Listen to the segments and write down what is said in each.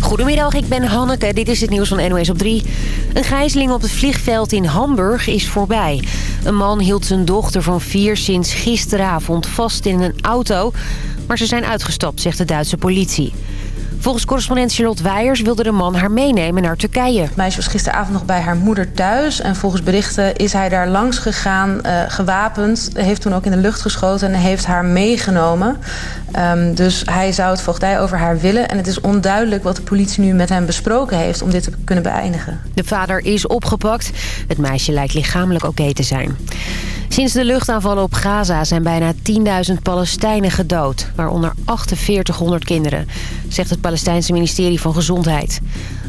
Goedemiddag, ik ben Hanneke. Dit is het nieuws van NOS op 3. Een gijzeling op het vliegveld in Hamburg is voorbij. Een man hield zijn dochter van vier sinds gisteravond vast in een auto. Maar ze zijn uitgestapt, zegt de Duitse politie. Volgens correspondent Charlotte Weijers wilde de man haar meenemen naar Turkije. Het meisje was gisteravond nog bij haar moeder thuis. En volgens berichten is hij daar langs gegaan, uh, gewapend. Heeft toen ook in de lucht geschoten en heeft haar meegenomen. Um, dus hij zou het voogdij over haar willen. En het is onduidelijk wat de politie nu met hem besproken heeft... om dit te kunnen beëindigen. De vader is opgepakt. Het meisje lijkt lichamelijk oké te zijn. Sinds de luchtaanvallen op Gaza zijn bijna 10.000 Palestijnen gedood. Waaronder 4800 kinderen, zegt het Palestijnse ministerie van Gezondheid.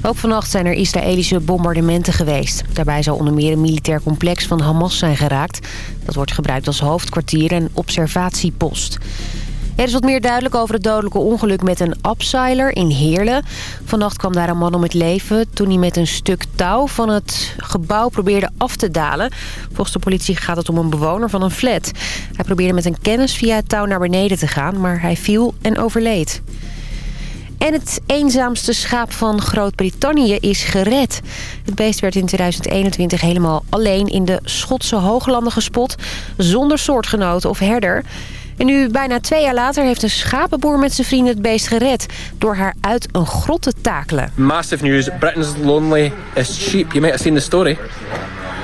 Ook vannacht zijn er Israëlische bombardementen geweest. Daarbij zou onder meer een militair complex van Hamas zijn geraakt. Dat wordt gebruikt als hoofdkwartier en observatiepost. Er is wat meer duidelijk over het dodelijke ongeluk met een abseiler in Heerlen. Vannacht kwam daar een man om het leven toen hij met een stuk touw van het gebouw probeerde af te dalen. Volgens de politie gaat het om een bewoner van een flat. Hij probeerde met een kennis via het touw naar beneden te gaan, maar hij viel en overleed. En het eenzaamste schaap van Groot-Brittannië is gered. Het beest werd in 2021 helemaal alleen in de Schotse hooglanden gespot... zonder soortgenoten of herder. En nu, bijna twee jaar later, heeft een schapenboer met zijn vrienden het beest gered... door haar uit een grot te takelen. Massive news. Britain's loneliest sheep. You might have seen the story.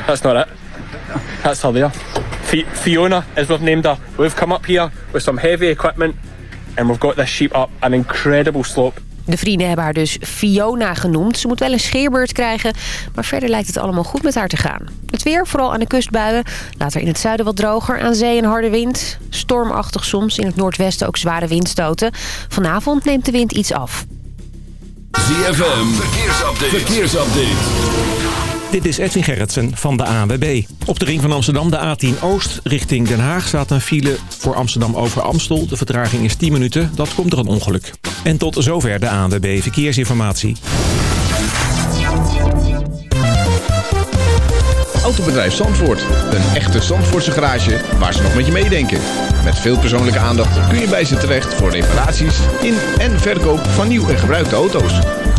That's not it. That's are. Fiona, as we've named her. We've come up here with some heavy equipment... and we've got this sheep up an incredible slope. De vrienden hebben haar dus Fiona genoemd. Ze moet wel een scheerbeurt krijgen, maar verder lijkt het allemaal goed met haar te gaan. Het weer, vooral aan de kustbuien. Later in het zuiden wat droger, aan zee een harde wind. Stormachtig soms, in het noordwesten ook zware windstoten. Vanavond neemt de wind iets af. ZFM, verkeersupdate. verkeersupdate. Dit is Edwin Gerritsen van de ANWB. Op de ring van Amsterdam, de A10 Oost, richting Den Haag... staat een file voor Amsterdam over Amstel. De vertraging is 10 minuten, dat komt door een ongeluk. En tot zover de ANWB Verkeersinformatie. Autobedrijf Zandvoort. Een echte Zandvoortse garage waar ze nog met je meedenken. Met veel persoonlijke aandacht kun je bij ze terecht... voor reparaties in en verkoop van nieuw en gebruikte auto's.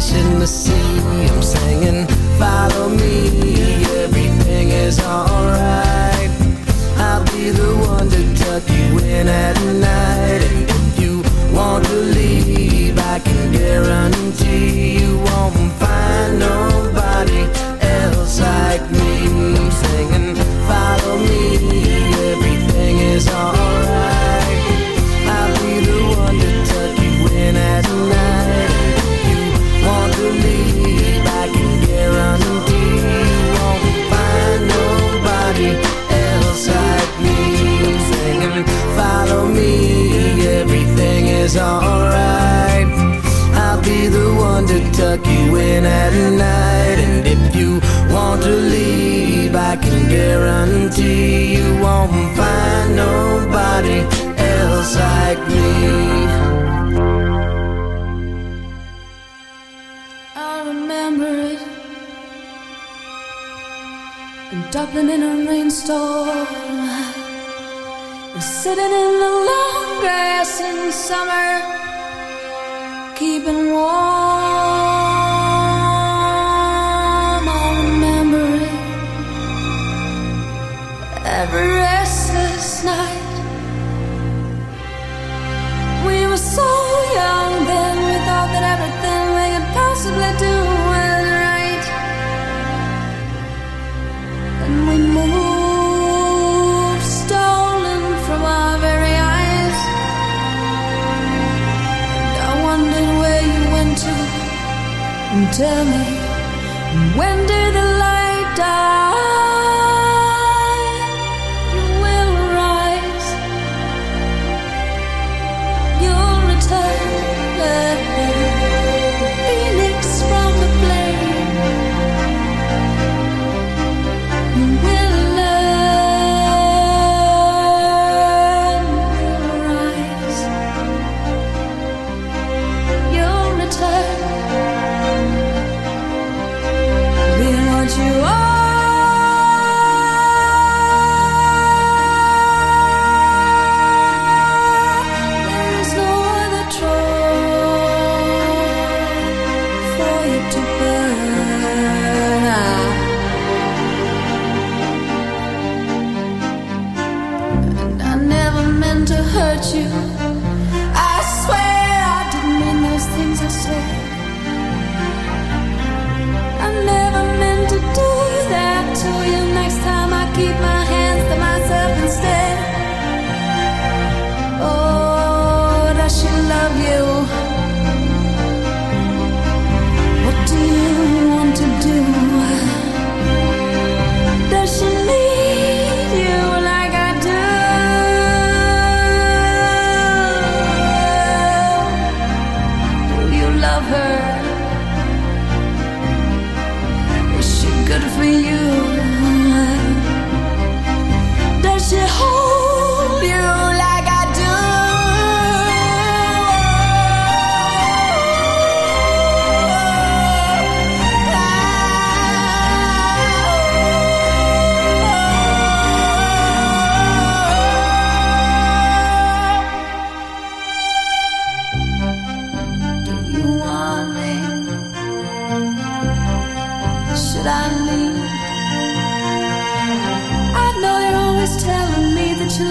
In the sea, I'm singing, follow me.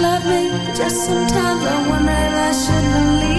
love me. Just sometimes I wonder if I should believe.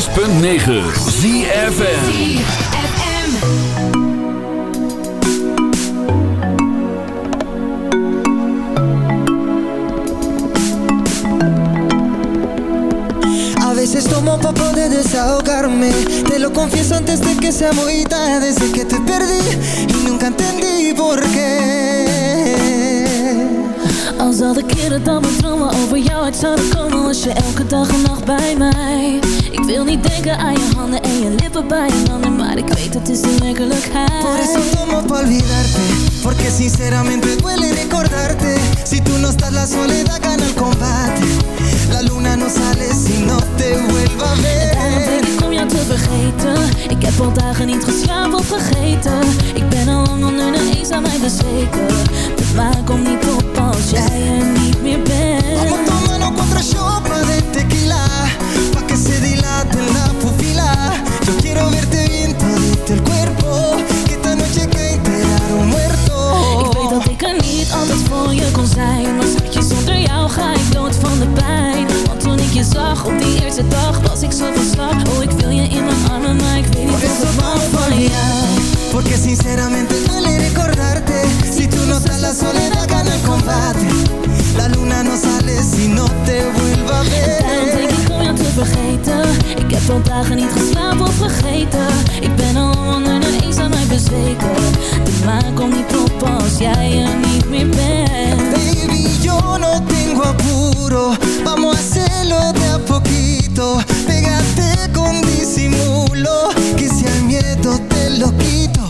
106.9 ZFM. A veces tomo pa' poder desahogarme. Te lo confieso antes de que sea muy tarde. Desde que te perdí y nunca entendí por qué. Als al de keren dat mijn dromen over jou uit zouden komen bij je handen Maar ik weet het is de werkelijkheid. Por eso tomo pa' olvidarte Porque sinceramente duele recordarte. Si tú no estás la soledad gana el combate. La luna no sale si no te vuelva a Daarom denk ver ik om jou te vergeten. Ik heb al dagen niet geslapen of vergeten. Ik ben al lang onder de eens aan mij bezweken. De maan komt niet op als jij er niet meer Vamos bent tomando cuatro shots más de tequila Yo quiero verte bien todito el cuerpo Que esta noche que enterar un muerto. Ik weet dat ik er niet altijd voor je kon zijn Maar schatje, zonder jou ga ik dood van de pijn. Want toen ik je zag op die eerste dag Was ik zo van slag. Oh, ik wil je in mijn armen Maar ik weet niet of ik van jou Porque sinceramente Ik heb al dagen niet geslapen of vergeten. Ik ben al onder de eens aan mij bezweken. De maan komt niet op als jij er niet meer bent. Baby, yo no tengo apuro Vamos a hacerlo de a poquito. Pégate con disimulo. Que si hay miedo te lo quito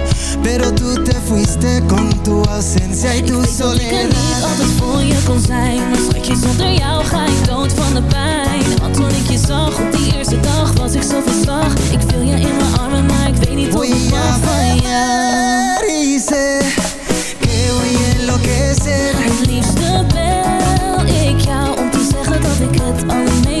Pero tú te fuiste con tu ausencia y tu Ik weet dat ik er niet soledad. altijd voor je kon zijn Maar schatje, zonder jou ga ik dood van de pijn. Want toen ik je zag op die eerste dag Was ik zo van slag Ik viel je in mijn armen, maar ik weet niet of ik mag van jou sé que voy a enloquecer. Het liefste bel ik jou Om te zeggen dat ik het allermeest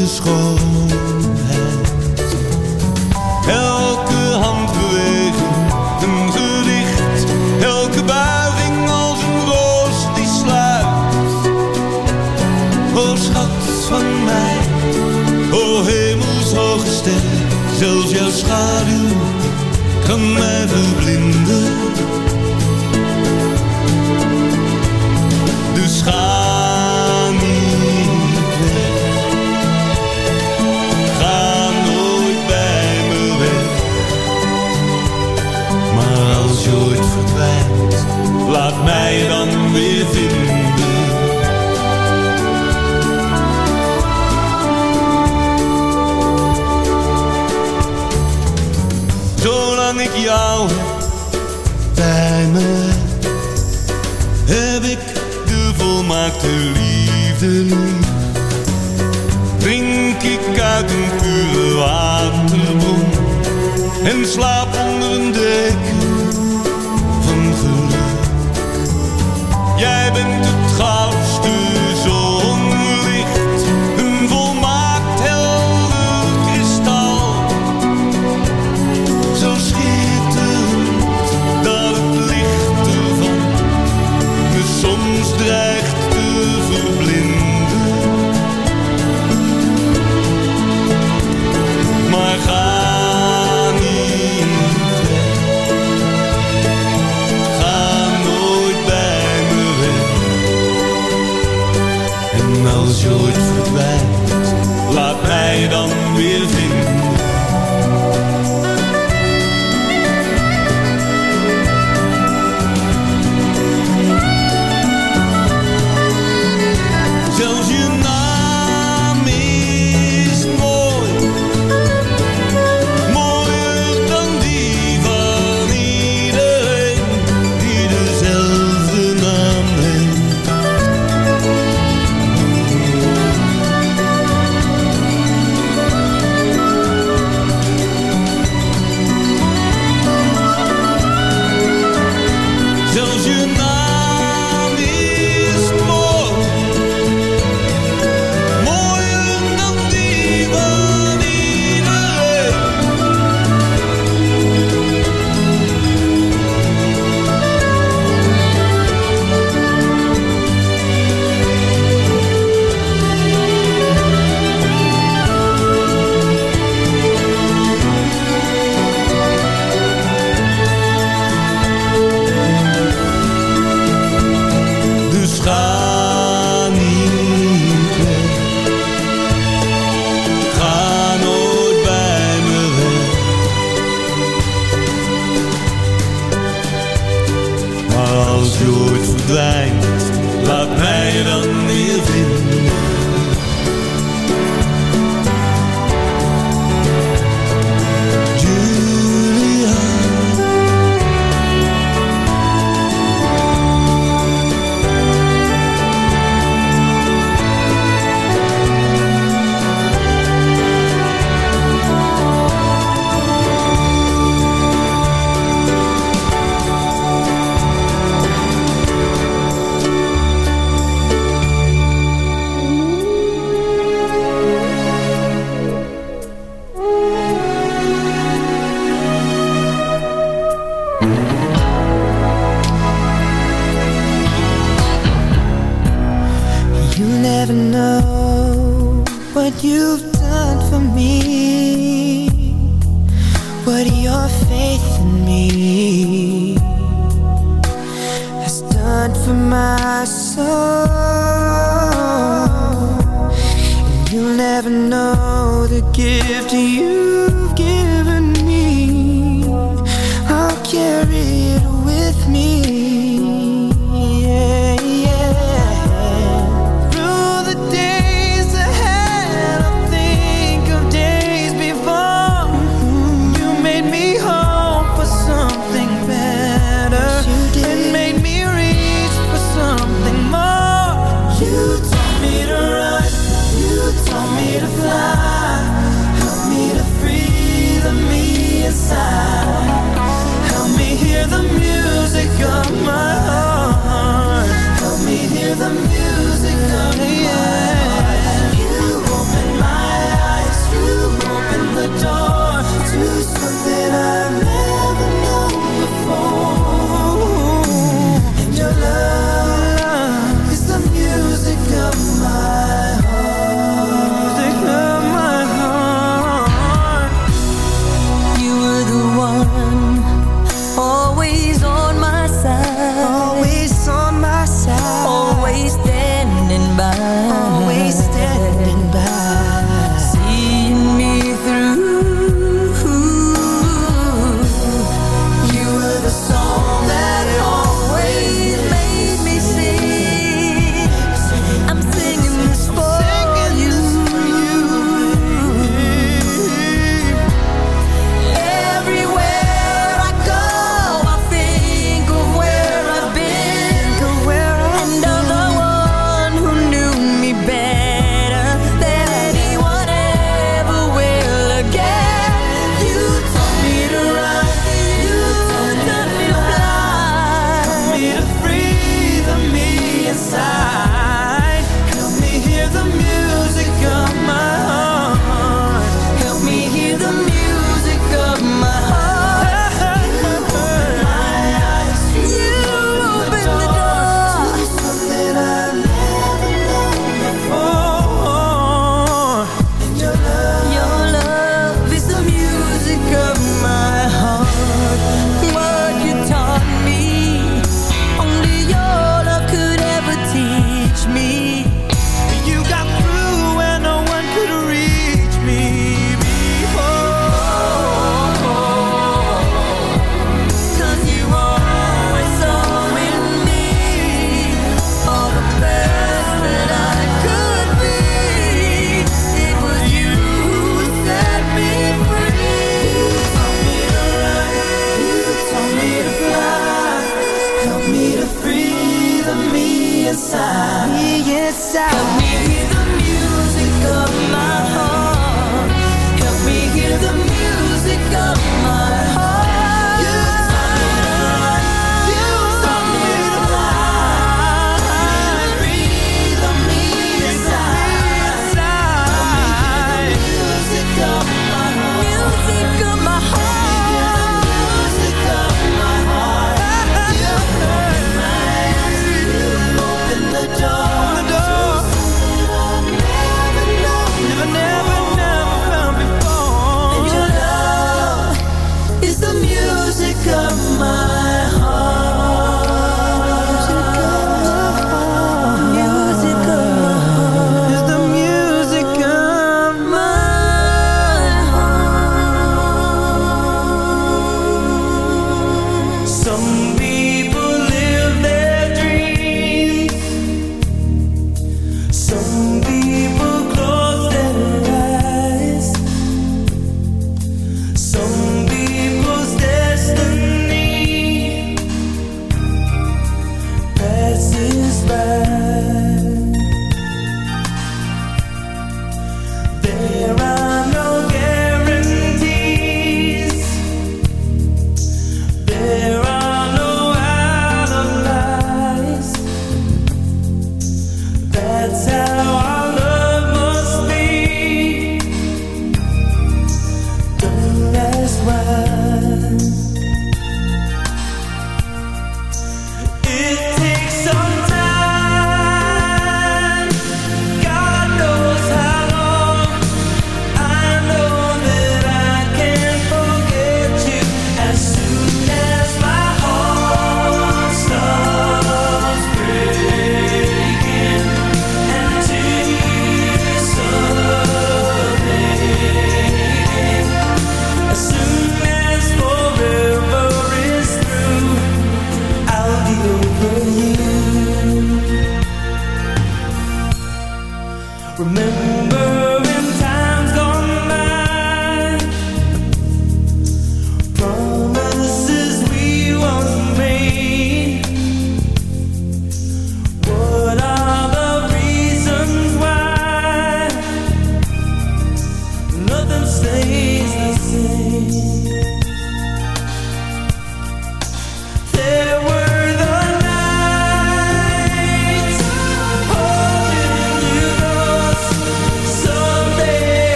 Elke schoonheid. Elke handbeweging een gedicht, elke buiging als een roos die sluit. O schat van mij, o hemelshoge ster, zelfs jouw schaduw kan mij verblinden. liefde Drink ik uit een pure waterbron En slaap onder een dek.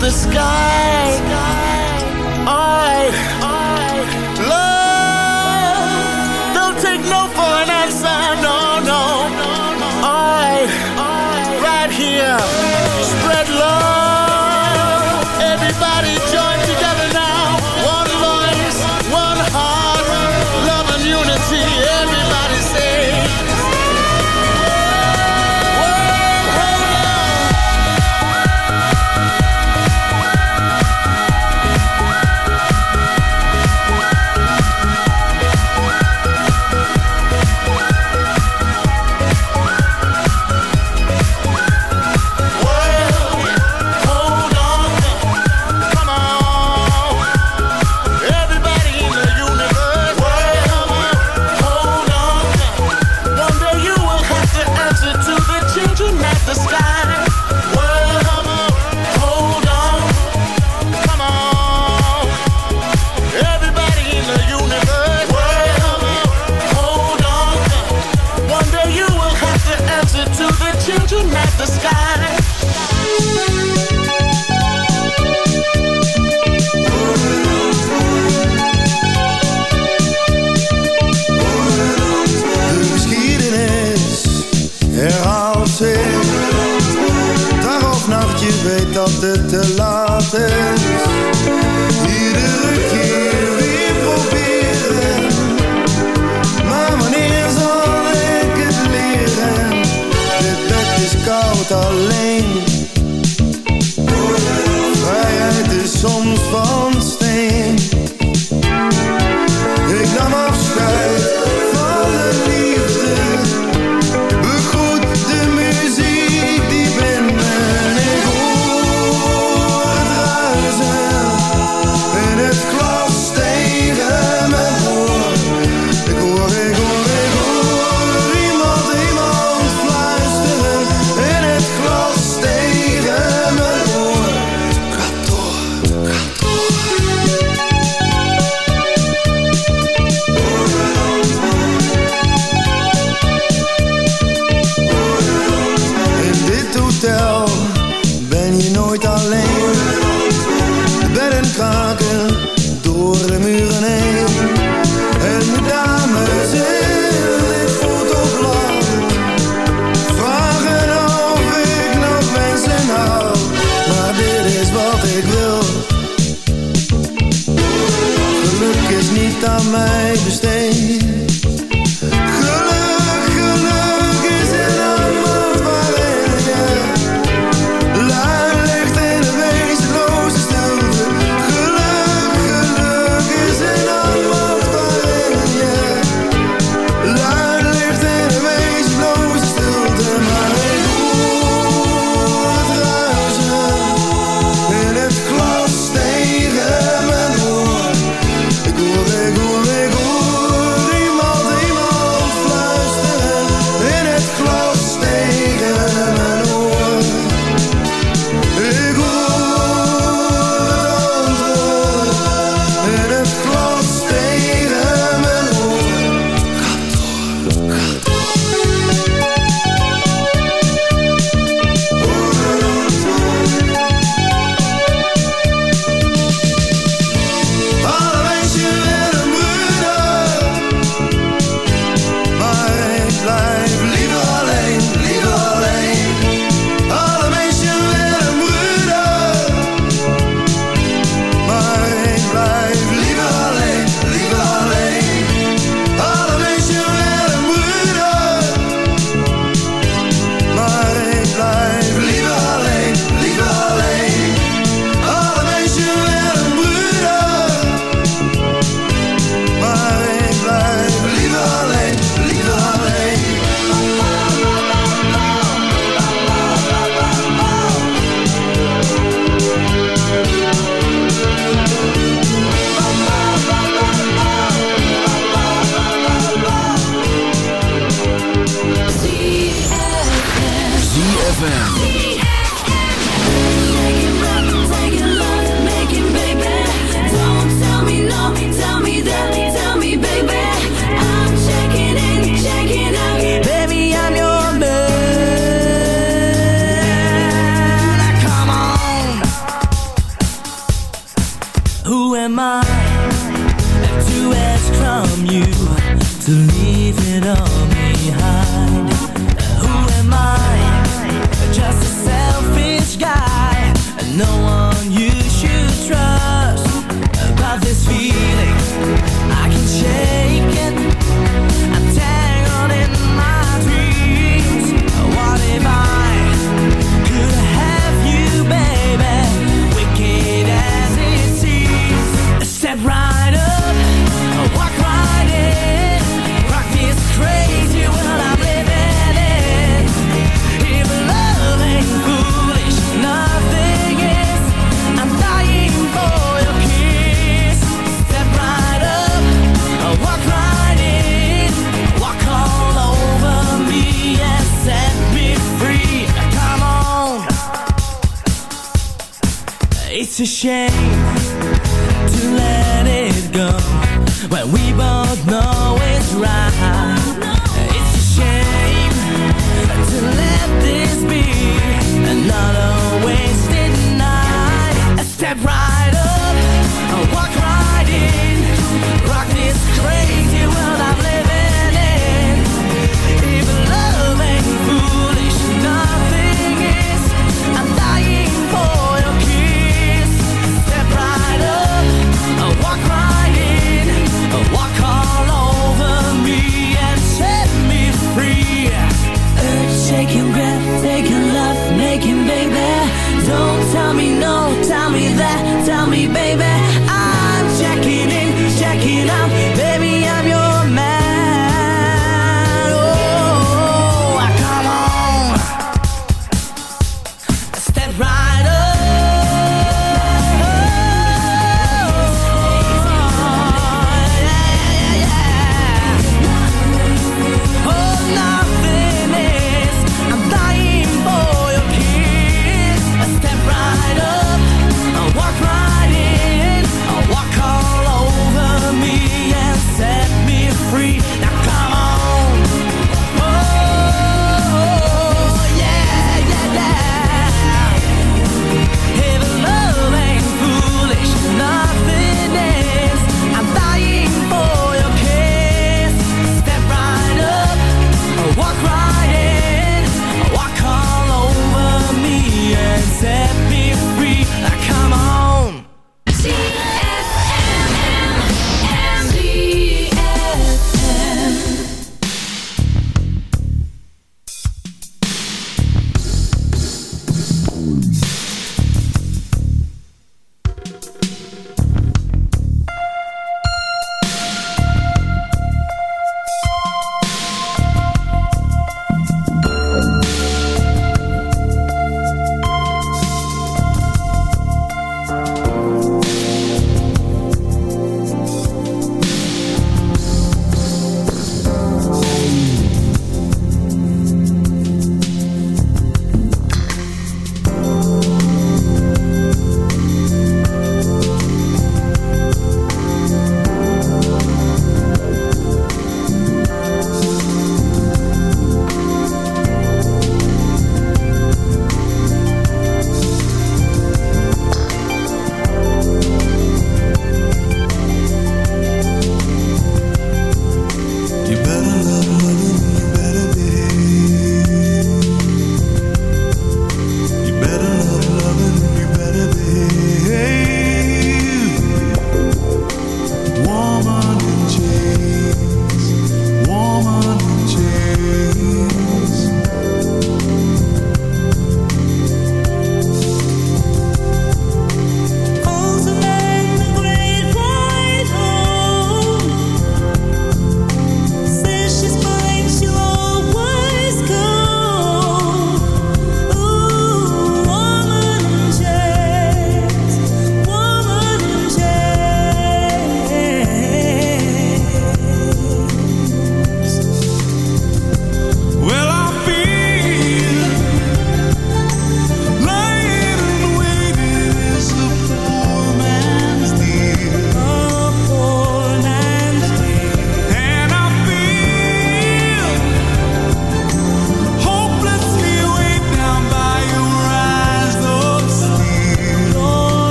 the sky.